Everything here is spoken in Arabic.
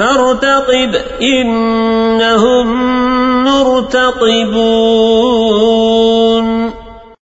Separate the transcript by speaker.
Speaker 1: فارتقب إنهم مرتقبون